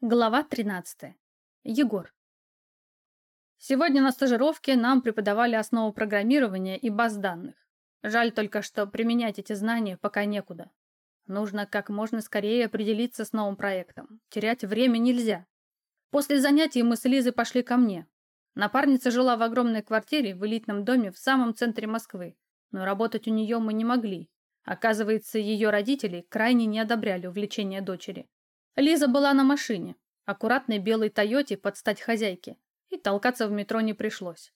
Глава 13. Егор. Сегодня на стажировке нам преподавали основу программирования и баз данных. Жаль только, что применять эти знания пока некуда. Нужно как можно скорее определиться с новым проектом. Терять время нельзя. После занятий мы с Лизой пошли ко мне. Напарница жила в огромной квартире в элитном доме в самом центре Москвы, но работать у нее мы не могли. Оказывается, ее родители крайне не одобряли увлечение дочери. Лиза была на машине, аккуратной белой Тойоте под стать хозяйке, и толкаться в метро не пришлось.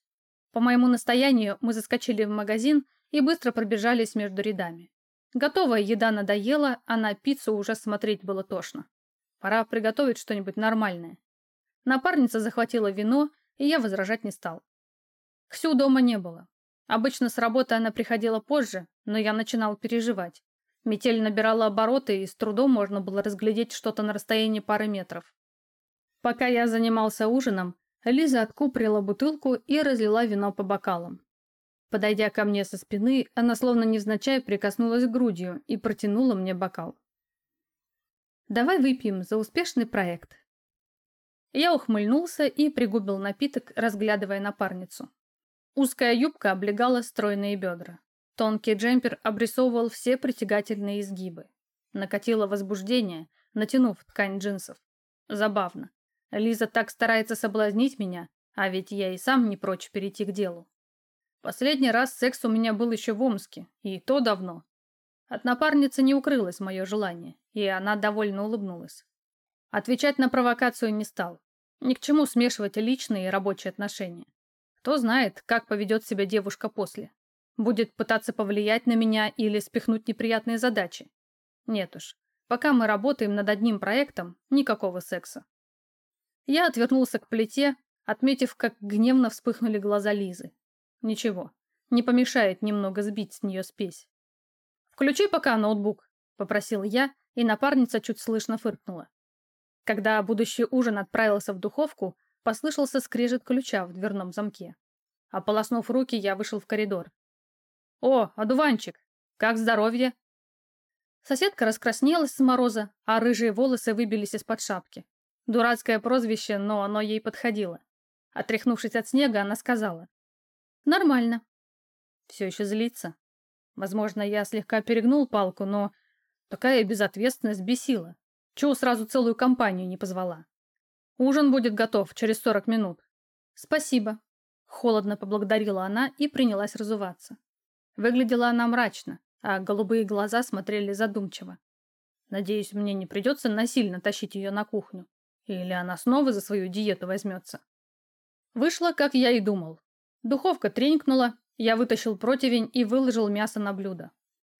По моему настоянию мы заскочили в магазин и быстро пробежались между рядами. Готовая еда надоела, а на пиццу уже смотреть было тошно. Пора приготовить что-нибудь нормальное. Напарница захватила вино, и я возражать не стал. Ксю дома не было. Обычно с работы она приходила позже, но я начинал переживать. Метель набирала обороты, и с трудом можно было разглядеть что-то на расстоянии пары метров. Пока я занимался ужином, Лиза откуприла бутылку и разлила вино по бокалам. Подойдя ко мне со спины, она словно невзначай прикоснулась грудью и протянула мне бокал. «Давай выпьем за успешный проект». Я ухмыльнулся и пригубил напиток, разглядывая напарницу. Узкая юбка облегала стройные бедра. Тонкий джемпер обрисовывал все притягательные изгибы. Накатило возбуждение, натянув ткань джинсов. Забавно. Лиза так старается соблазнить меня, а ведь я и сам не прочь перейти к делу. Последний раз секс у меня был еще в Омске, и то давно. От напарницы не укрылось мое желание, и она довольно улыбнулась. Отвечать на провокацию не стал. Ни к чему смешивать личные и рабочие отношения. Кто знает, как поведет себя девушка после. Будет пытаться повлиять на меня или спихнуть неприятные задачи. Нет уж, пока мы работаем над одним проектом, никакого секса. Я отвернулся к плите, отметив, как гневно вспыхнули глаза Лизы. Ничего, не помешает немного сбить с нее спесь. «Включи пока ноутбук», — попросил я, и напарница чуть слышно фыркнула. Когда будущий ужин отправился в духовку, послышался скрежет ключа в дверном замке. Ополоснув руки, я вышел в коридор. «О, одуванчик! Как здоровье?» Соседка раскраснелась с мороза, а рыжие волосы выбились из-под шапки. Дурацкое прозвище, но оно ей подходило. Отряхнувшись от снега, она сказала. «Нормально». Все еще злится. Возможно, я слегка перегнул палку, но такая безответственность бесила. Чего сразу целую компанию не позвала? Ужин будет готов через сорок минут. Спасибо. Холодно поблагодарила она и принялась разуваться. Выглядела она мрачно, а голубые глаза смотрели задумчиво. Надеюсь, мне не придется насильно тащить ее на кухню. Или она снова за свою диету возьмется. Вышло, как я и думал. Духовка тренькнула, я вытащил противень и выложил мясо на блюдо.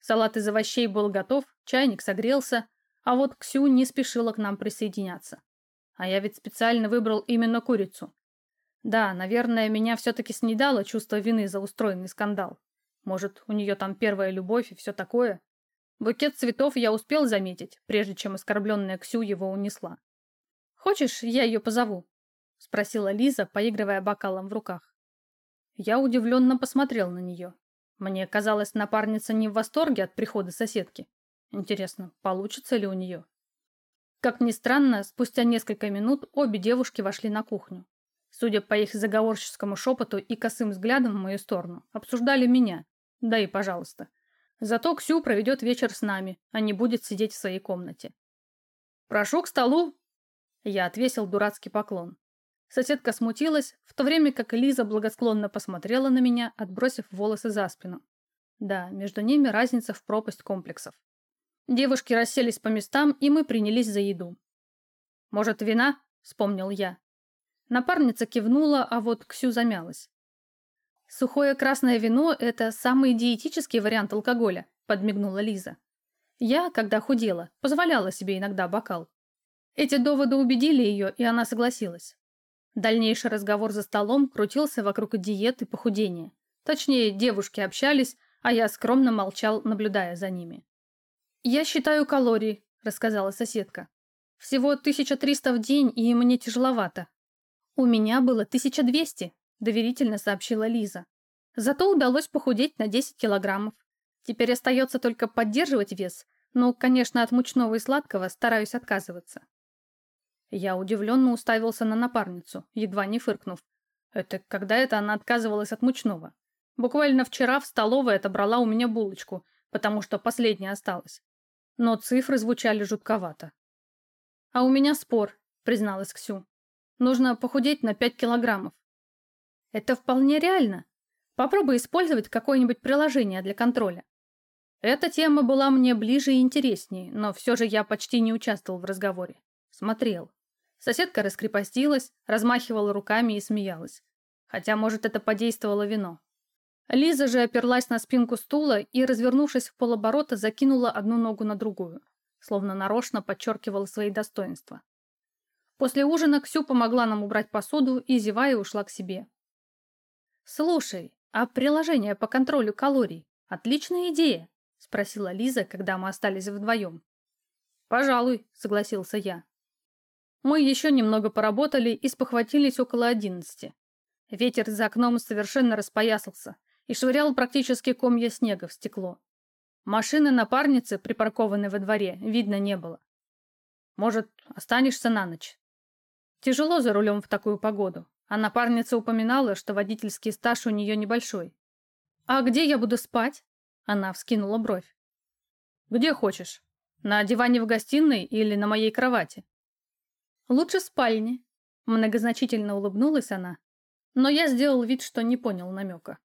Салат из овощей был готов, чайник согрелся, а вот Ксю не спешила к нам присоединяться. А я ведь специально выбрал именно курицу. Да, наверное, меня все-таки снедало чувство вины за устроенный скандал. Может, у нее там первая любовь и все такое? Букет цветов я успел заметить, прежде чем оскорбленная Ксю его унесла. «Хочешь, я ее позову?» — спросила Лиза, поигрывая бокалом в руках. Я удивленно посмотрел на нее. Мне казалось, напарница не в восторге от прихода соседки. Интересно, получится ли у нее? Как ни странно, спустя несколько минут обе девушки вошли на кухню. Судя по их заговорческому шепоту и косым взглядам в мою сторону, обсуждали меня, да и пожалуйста. Зато Ксю проведет вечер с нами, а не будет сидеть в своей комнате. «Прошу к столу!» Я отвесил дурацкий поклон. Соседка смутилась, в то время как Лиза благосклонно посмотрела на меня, отбросив волосы за спину. Да, между ними разница в пропасть комплексов. Девушки расселись по местам, и мы принялись за еду. «Может, вина?» — вспомнил я. Напарница кивнула, а вот Ксю замялась. «Сухое красное вино – это самый диетический вариант алкоголя», – подмигнула Лиза. Я, когда худела, позволяла себе иногда бокал. Эти доводы убедили ее, и она согласилась. Дальнейший разговор за столом крутился вокруг диеты и похудения. Точнее, девушки общались, а я скромно молчал, наблюдая за ними. «Я считаю калории», – рассказала соседка. «Всего 1300 в день, и мне тяжеловато». «У меня было 1200», доверительно сообщила Лиза. Зато удалось похудеть на 10 килограммов. Теперь остается только поддерживать вес, но, конечно, от мучного и сладкого стараюсь отказываться. Я удивленно уставился на напарницу, едва не фыркнув. Это когда это она отказывалась от мучного? Буквально вчера в столовой отобрала у меня булочку, потому что последняя осталась. Но цифры звучали жутковато. «А у меня спор», — призналась Ксю. «Нужно похудеть на 5 килограммов». «Это вполне реально. Попробуй использовать какое-нибудь приложение для контроля». Эта тема была мне ближе и интереснее, но все же я почти не участвовал в разговоре. Смотрел. Соседка раскрепостилась, размахивала руками и смеялась. Хотя, может, это подействовало вино. Лиза же оперлась на спинку стула и, развернувшись в полоборота, закинула одну ногу на другую, словно нарочно подчеркивала свои достоинства. После ужина Ксю помогла нам убрать посуду и, зевая, ушла к себе. «Слушай, а приложение по контролю калорий – отличная идея», – спросила Лиза, когда мы остались вдвоем. «Пожалуй», – согласился я. Мы еще немного поработали и спохватились около одиннадцати. Ветер за окном совершенно распоясался и швырял практически комья снега в стекло. Машины напарницы, припаркованной во дворе, видно не было. Может, останешься на ночь? Тяжело за рулем в такую погоду, а напарница упоминала, что водительский стаж у нее небольшой. «А где я буду спать?» Она вскинула бровь. «Где хочешь. На диване в гостиной или на моей кровати?» Лучше в спальне. Многозначительно улыбнулась она, но я сделал вид, что не понял намека.